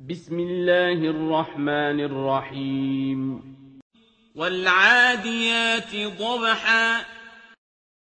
بسم الله الرحمن الرحيم. والعاديات ضبحا.